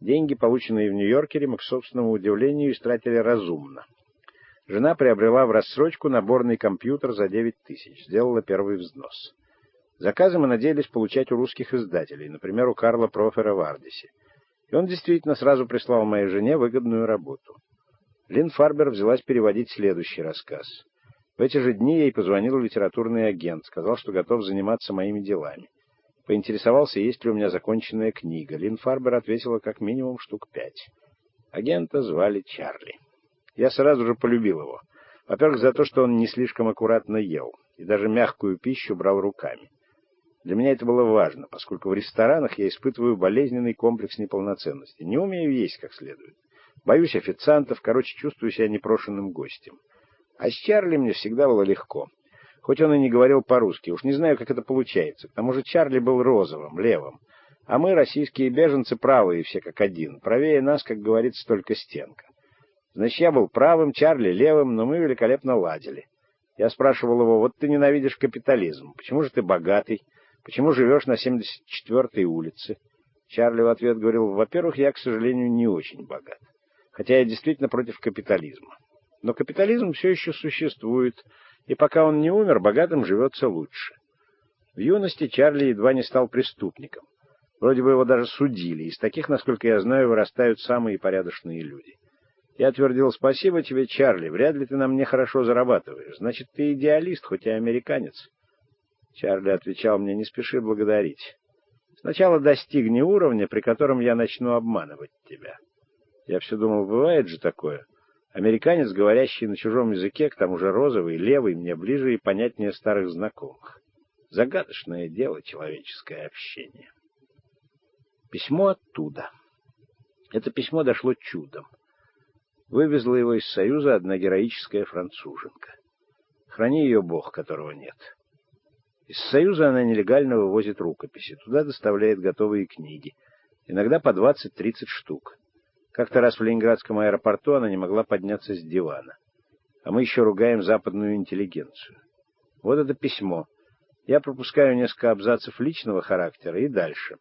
Деньги, полученные в Нью-Йоркере, мы, к собственному удивлению, истратили разумно. Жена приобрела в рассрочку наборный компьютер за 9 тысяч, сделала первый взнос. Заказы мы надеялись получать у русских издателей, например, у Карла Профера в Ардисе. И он действительно сразу прислал моей жене выгодную работу. Лин Фарбер взялась переводить следующий рассказ. В эти же дни ей позвонил литературный агент, сказал, что готов заниматься моими делами. Поинтересовался, есть ли у меня законченная книга. Лин Фарбер ответила как минимум штук пять. Агента звали Чарли. Я сразу же полюбил его. Во-первых, за то, что он не слишком аккуратно ел, и даже мягкую пищу брал руками. Для меня это было важно, поскольку в ресторанах я испытываю болезненный комплекс неполноценности. Не умею есть как следует. Боюсь официантов, короче, чувствую себя непрошенным гостем. А с Чарли мне всегда было легко хоть он и не говорил по-русски. Уж не знаю, как это получается. К тому же Чарли был розовым, левым. А мы, российские беженцы, правые все как один. Правее нас, как говорится, только стенка. Значит, я был правым, Чарли левым, но мы великолепно ладили. Я спрашивал его, вот ты ненавидишь капитализм, почему же ты богатый? Почему живешь на 74-й улице? Чарли в ответ говорил, во-первых, я, к сожалению, не очень богат. Хотя я действительно против капитализма. Но капитализм все еще существует, и пока он не умер, богатым живется лучше. В юности Чарли едва не стал преступником. Вроде бы его даже судили. Из таких, насколько я знаю, вырастают самые порядочные люди. Я твердил, спасибо тебе, Чарли, вряд ли ты на мне хорошо зарабатываешь. Значит, ты идеалист, хоть и американец. Чарли отвечал мне, не спеши благодарить. Сначала достигни уровня, при котором я начну обманывать тебя. Я все думал, бывает же такое. Американец, говорящий на чужом языке, к тому же розовый, левый, мне ближе и понятнее старых знакомых. Загадочное дело человеческое общение. Письмо оттуда. Это письмо дошло чудом. Вывезла его из Союза одна героическая француженка. Храни ее Бог, которого нет. Из Союза она нелегально вывозит рукописи. Туда доставляет готовые книги. Иногда по 20-30 штук. Как-то раз в Ленинградском аэропорту она не могла подняться с дивана. А мы еще ругаем западную интеллигенцию. Вот это письмо. Я пропускаю несколько абзацев личного характера и дальше.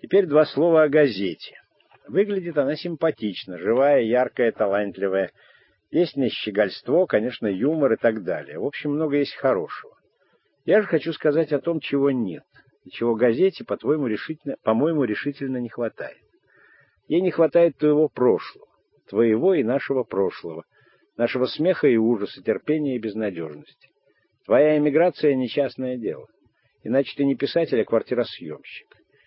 Теперь два слова о газете. Выглядит она симпатично, живая, яркая, талантливая. Есть не щегольство, конечно, юмор и так далее. В общем, много есть хорошего. Я же хочу сказать о том, чего нет, и чего газете, по-твоему, решительно, по-моему, решительно не хватает. Ей не хватает твоего прошлого, твоего и нашего прошлого, нашего смеха и ужаса, терпения и безнадежности. Твоя эмиграция — несчастное дело. Иначе ты не писатель, а квартиросъемщик.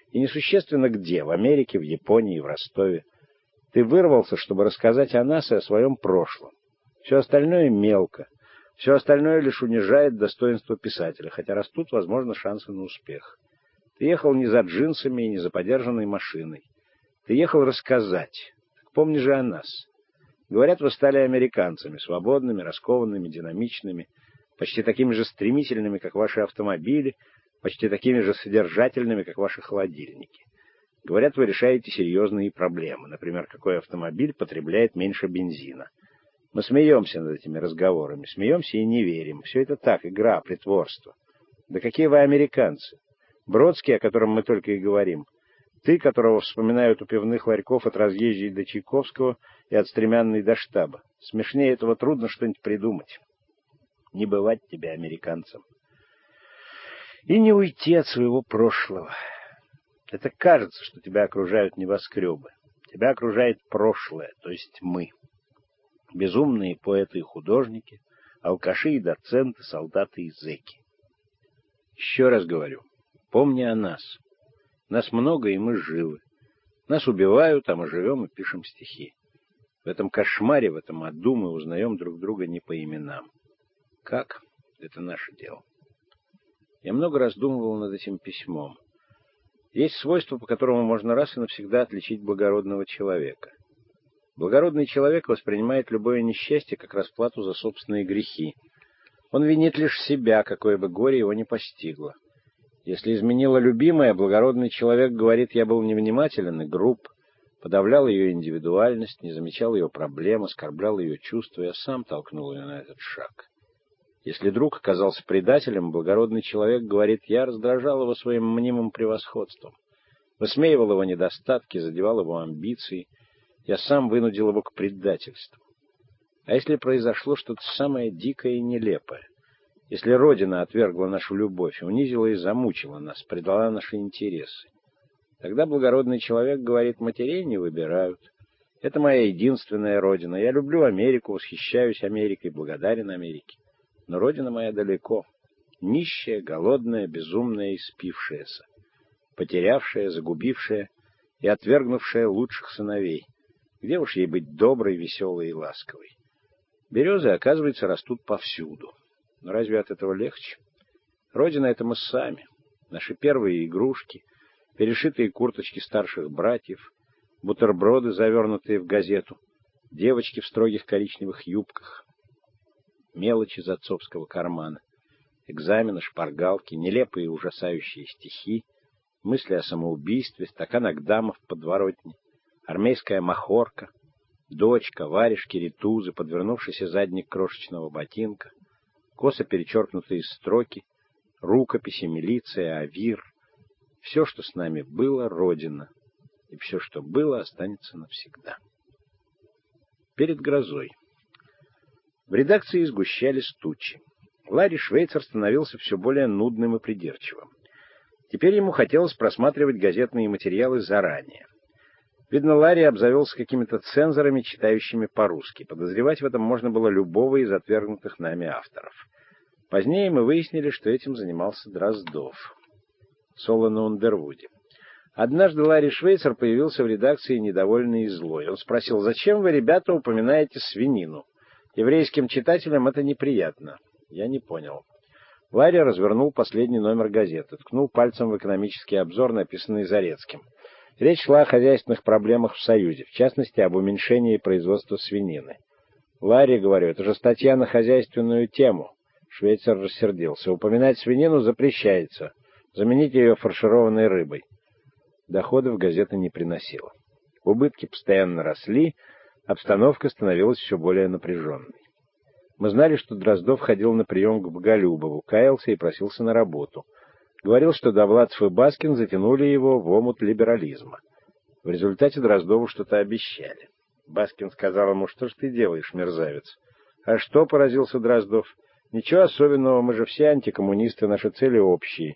И несущественно где — в Америке, в Японии, в Ростове. Ты вырвался, чтобы рассказать о нас и о своем прошлом. Все остальное мелко. Все остальное лишь унижает достоинство писателя, хотя растут, возможно, шансы на успех. Ты ехал не за джинсами и не за подержанной машиной. Ты ехал рассказать. Помни же о нас. Говорят, вы стали американцами, свободными, раскованными, динамичными, почти такими же стремительными, как ваши автомобили, почти такими же содержательными, как ваши холодильники. Говорят, вы решаете серьезные проблемы, например, какой автомобиль потребляет меньше бензина. Мы смеемся над этими разговорами, смеемся и не верим. Все это так, игра, притворство. Да какие вы американцы! Бродский, о котором мы только и говорим, ты, которого вспоминают у пивных ларьков от разъезжей до Чайковского и от стремянной до штаба. Смешнее этого трудно что-нибудь придумать. Не бывать тебе американцам. И не уйти от своего прошлого. Это кажется, что тебя окружают небоскребы. Тебя окружает прошлое, то есть мы. Безумные поэты и художники, алкаши и доценты, солдаты и зэки. Еще раз говорю, помни о нас. Нас много, и мы живы. Нас убивают, а мы живем и пишем стихи. В этом кошмаре, в этом аду мы узнаем друг друга не по именам. Как? Это наше дело. Я много раздумывал над этим письмом. Есть свойство, по которому можно раз и навсегда отличить благородного человека. Благородный человек воспринимает любое несчастье как расплату за собственные грехи. Он винит лишь себя, какое бы горе его не постигло. Если изменила любимая, благородный человек говорит, я был невнимателен и груб, подавлял ее индивидуальность, не замечал ее проблем, оскорблял ее чувства, я сам толкнул ее на этот шаг. Если друг оказался предателем, благородный человек говорит, я раздражал его своим мнимым превосходством. высмеивал его недостатки, задевал его амбиции. Я сам вынудил его к предательству. А если произошло что-то самое дикое и нелепое? Если Родина отвергла нашу любовь, унизила и замучила нас, предала наши интересы? Тогда благородный человек говорит, матерей не выбирают. Это моя единственная родина. Я люблю Америку, восхищаюсь Америкой, благодарен Америке. Но родина моя далеко. Нищая, голодная, безумная и спившаяся. Потерявшая, загубившая и отвергнувшая лучших сыновей. Где уж ей быть доброй, веселой и ласковой? Березы, оказывается, растут повсюду. Но разве от этого легче? Родина — это мы сами. Наши первые игрушки, перешитые курточки старших братьев, бутерброды, завернутые в газету, девочки в строгих коричневых юбках, мелочи из отцовского кармана, экзамены, шпаргалки, нелепые и ужасающие стихи, мысли о самоубийстве, стакан Агдама в подворотне, армейская махорка — дочка, варежки, ритузы, подвернувшийся задник крошечного ботинка, косо перечеркнутые строки, рукописи, милиция, авир. Все, что с нами было, Родина. И все, что было, останется навсегда. Перед грозой. В редакции сгущались тучи. Ларри Швейцер становился все более нудным и придирчивым. Теперь ему хотелось просматривать газетные материалы заранее. Видно, Ларри обзавелся какими-то цензорами, читающими по-русски. Подозревать в этом можно было любого из отвергнутых нами авторов. Позднее мы выяснили, что этим занимался Дроздов. Соло на Ундервуде. Однажды Ларри Швейцер появился в редакции недовольный и злой. Он спросил, зачем вы, ребята, упоминаете свинину? Еврейским читателям это неприятно. Я не понял. Ларри развернул последний номер газеты, ткнул пальцем в экономический обзор, написанный Зарецким. Речь шла о хозяйственных проблемах в Союзе, в частности, об уменьшении производства свинины. Ларри, говорю, это же статья на хозяйственную тему. Швейцар рассердился. Упоминать свинину запрещается. Замените ее фаршированной рыбой. Доходов газета не приносила. Убытки постоянно росли, обстановка становилась все более напряженной. Мы знали, что Дроздов ходил на прием к Боголюбову, каялся и просился на работу говорил, что Довлатов и Баскин затянули его в омут либерализма. В результате Дроздову что-то обещали. Баскин сказал ему, что ж ты делаешь, мерзавец? А что, поразился Дроздов, ничего особенного, мы же все антикоммунисты, наши цели общие.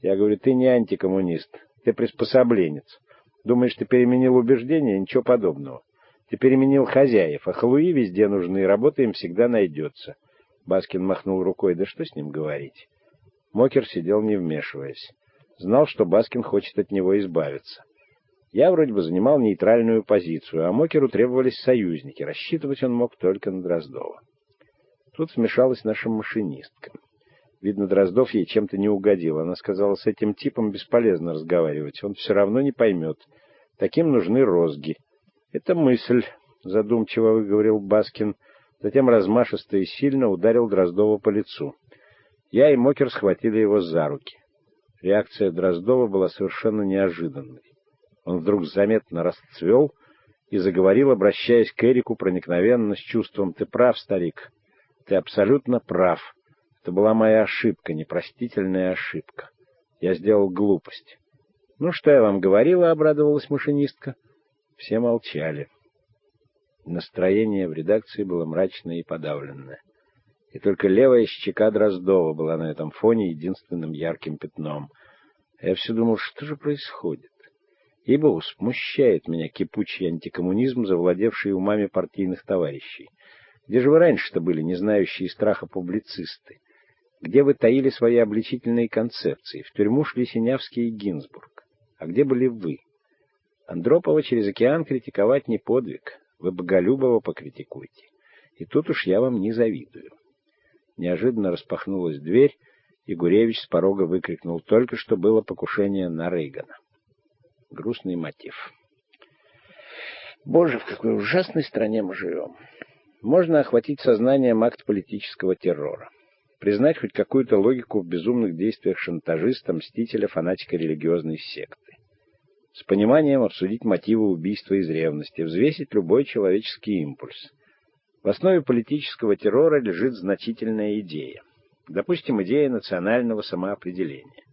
Я говорю, ты не антикоммунист, ты приспособленец. Думаешь, ты переменил убеждения? Ничего подобного. Ты переменил хозяев, а холуи везде нужны, работа им всегда найдется. Баскин махнул рукой, да что с ним говорить. Мокер сидел не вмешиваясь. Знал, что Баскин хочет от него избавиться. Я вроде бы занимал нейтральную позицию, а Мокеру требовались союзники. Рассчитывать он мог только на Дроздова. Тут вмешалась наша машинистка. Видно, Дроздов ей чем-то не угодил. Она сказала, с этим типом бесполезно разговаривать, он все равно не поймет. Таким нужны розги. Это мысль, задумчиво выговорил Баскин, затем размашисто и сильно ударил Дроздова по лицу. Я и Мокер схватили его за руки. Реакция Дроздова была совершенно неожиданной. Он вдруг заметно расцвел и заговорил, обращаясь к Эрику проникновенно, с чувством «Ты прав, старик, ты абсолютно прав. Это была моя ошибка, непростительная ошибка. Я сделал глупость». «Ну, что я вам говорила?» — обрадовалась машинистка. Все молчали. Настроение в редакции было мрачное и подавленное и только левая щека Дроздова была на этом фоне единственным ярким пятном. Я все думал, что же происходит? Ибо смущает меня кипучий антикоммунизм, завладевший умами партийных товарищей. Где же вы раньше-то были, не знающие страха публицисты? Где вы таили свои обличительные концепции? В тюрьму шли Синявский и Гинзбург. А где были вы? Андропова через океан критиковать не подвиг. Вы Боголюбова покритикуйте. И тут уж я вам не завидую. Неожиданно распахнулась дверь, и Гуревич с порога выкрикнул «Только что было покушение на Рейгана». Грустный мотив. Боже, в какой ужасной стране мы живем. Можно охватить сознанием акт политического террора. Признать хоть какую-то логику в безумных действиях шантажиста, мстителя, фанатика религиозной секты. С пониманием обсудить мотивы убийства из ревности, взвесить любой человеческий импульс — в основе политического террора лежит значительная идея. Допустим, идея национального самоопределения.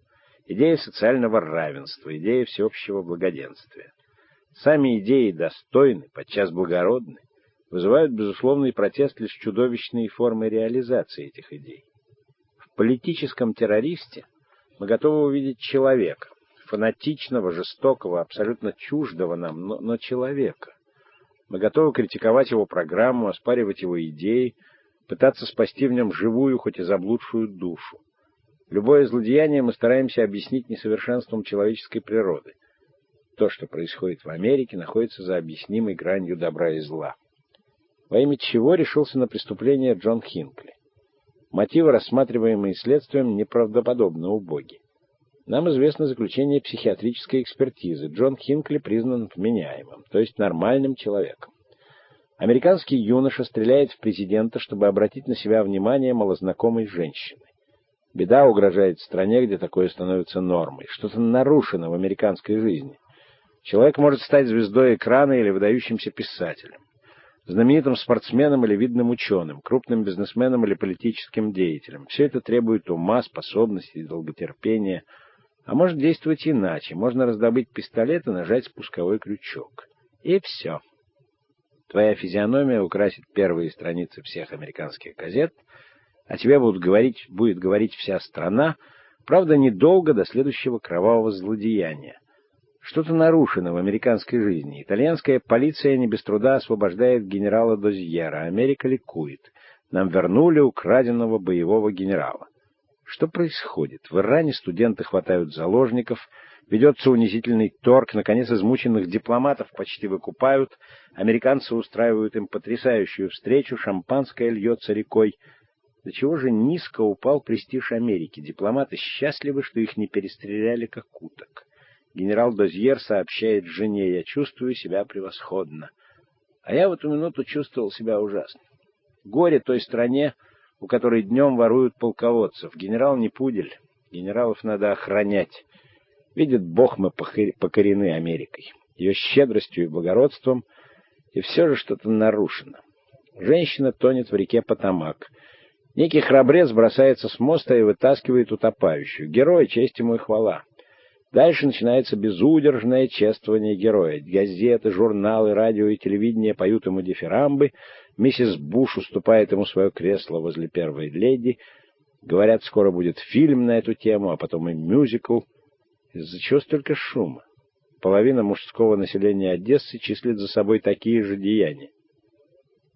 идея социального равенства, идея всеобщего благоденствия. Сами идеи достойны, подчас благородны, вызывают безусловный протест лишь чудовищные формы реализации этих идей. В политическом террористе мы готовы увидеть человека, фанатичного, жестокого, абсолютно чуждого нам, но, но человека. Мы готовы критиковать его программу, оспаривать его идеи, пытаться спасти в нем живую, хоть и заблудшую душу. Любое злодеяние мы стараемся объяснить несовершенством человеческой природы. То, что происходит в Америке, находится за объяснимой гранью добра и зла. Во имя чего решился на преступление Джон Хинкли? Мотивы, рассматриваемые следствием, неправдоподобно убоги. Нам известно заключение психиатрической экспертизы. Джон Хинкли признан вменяемым, то есть нормальным человеком. Американский юноша стреляет в президента, чтобы обратить на себя внимание малознакомой женщины. Беда угрожает стране, где такое становится нормой. Что-то нарушено в американской жизни. Человек может стать звездой экрана или выдающимся писателем, знаменитым спортсменом или видным ученым, крупным бизнесменом или политическим деятелем. Все это требует ума, способностей, долготерпения – а может действовать иначе. Можно раздобыть пистолет и нажать спусковой крючок. И все. Твоя физиономия украсит первые страницы всех американских газет, а тебе будут говорить, будет говорить вся страна, правда, недолго до следующего кровавого злодеяния. Что-то нарушено в американской жизни. Итальянская полиция не без труда освобождает генерала Дозьера. Америка ликует. Нам вернули украденного боевого генерала. Что происходит? В Иране студенты хватают заложников, ведется унизительный торг, наконец измученных дипломатов почти выкупают, американцы устраивают им потрясающую встречу, шампанское льется рекой. До чего же низко упал престиж Америки? Дипломаты счастливы, что их не перестреляли как уток. Генерал Дозьер сообщает жене, я чувствую себя превосходно. А я в эту минуту чувствовал себя ужасно. Горе той стране, у которой днем воруют полководцев. Генерал не пудель, генералов надо охранять. Видит Бог, мы покорены Америкой, ее щедростью и благородством, и все же что-то нарушено. Женщина тонет в реке Потамак. Некий храбрец бросается с моста и вытаскивает утопающую. Герой, честь ему и хвала. Дальше начинается безудержное чествование героя. Газеты, журналы, радио и телевидение поют ему дифирамбы. Миссис Буш уступает ему свое кресло возле первой леди. Говорят, скоро будет фильм на эту тему, а потом и мюзикл. Из-за чего столько шума? Половина мужского населения Одессы числит за собой такие же деяния.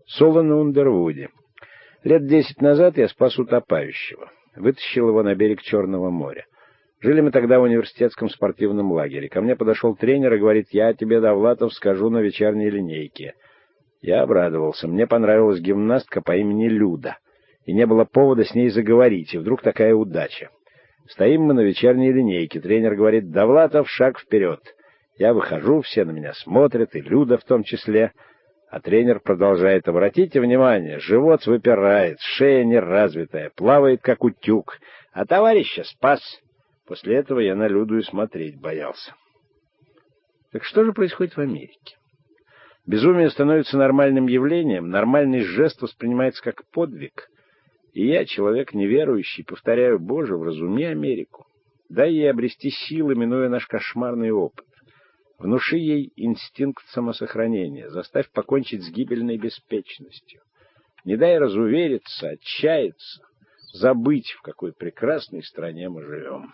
Соло на Ундервуде. Лет десять назад я спас утопающего. Вытащил его на берег Черного моря. Жили мы тогда в университетском спортивном лагере. Ко мне подошел тренер и говорит, я тебе, Довлатов, скажу на вечерней линейке. Я обрадовался. Мне понравилась гимнастка по имени Люда. И не было повода с ней заговорить, и вдруг такая удача. Стоим мы на вечерней линейке. Тренер говорит, Довлатов, шаг вперед. Я выхожу, все на меня смотрят, и Люда в том числе. А тренер продолжает. Обратите внимание, живот выпирает, шея неразвитая, плавает, как утюг. А товарища спас. После этого я на Люду и смотреть боялся. Так что же происходит в Америке? Безумие становится нормальным явлением, нормальный жест воспринимается как подвиг. И я, человек неверующий, повторяю, Боже, вразуми Америку. Дай ей обрести силы, минуя наш кошмарный опыт. Внуши ей инстинкт самосохранения, заставь покончить с гибельной беспечностью. Не дай разувериться, отчаяться, забыть, в какой прекрасной стране мы живем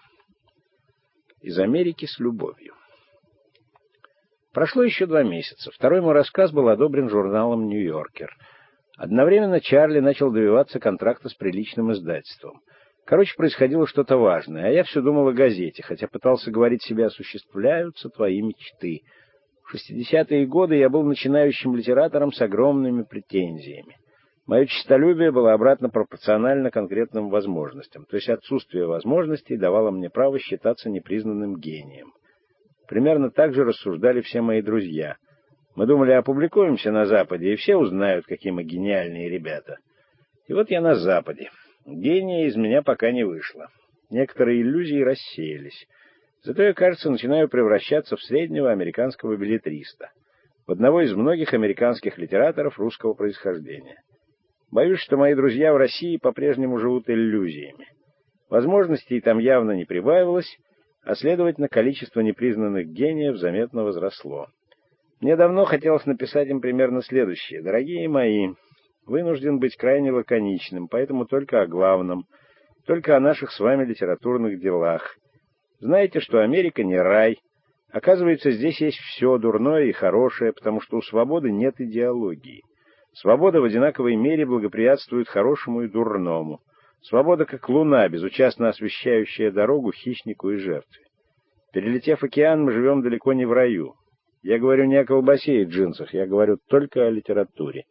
из Америки с любовью. Прошло еще два месяца. Второй мой рассказ был одобрен журналом «Нью-Йоркер». Одновременно Чарли начал добиваться контракта с приличным издательством. Короче, происходило что-то важное, а я все думал о газете, хотя пытался говорить себе «осуществляются твои мечты». В 60-е годы я был начинающим литератором с огромными претензиями. Мое честолюбие было обратно пропорционально конкретным возможностям, то есть отсутствие возможностей давало мне право считаться непризнанным гением. Примерно так же рассуждали все мои друзья. Мы думали, опубликуемся на Западе, и все узнают, какие мы гениальные ребята. И вот я на Западе. Гения из меня пока не вышло. Некоторые иллюзии рассеялись. Зато я, кажется, начинаю превращаться в среднего американского билетриста, в одного из многих американских литераторов русского происхождения. Боюсь, что мои друзья в России по-прежнему живут иллюзиями. Возможностей там явно не прибавилось, а следовательно, количество непризнанных гениев заметно возросло. Мне давно хотелось написать им примерно следующее. «Дорогие мои, вынужден быть крайне лаконичным, поэтому только о главном, только о наших с вами литературных делах. Знаете, что Америка не рай. Оказывается, здесь есть все дурное и хорошее, потому что у свободы нет идеологии. Свобода в одинаковой мере благоприятствует хорошему и дурному. Свобода как луна, безучастно освещающая дорогу хищнику и жертве. Перелетев океан, мы живем далеко не в раю. Я говорю не о колбасе и джинсах, я говорю только о литературе.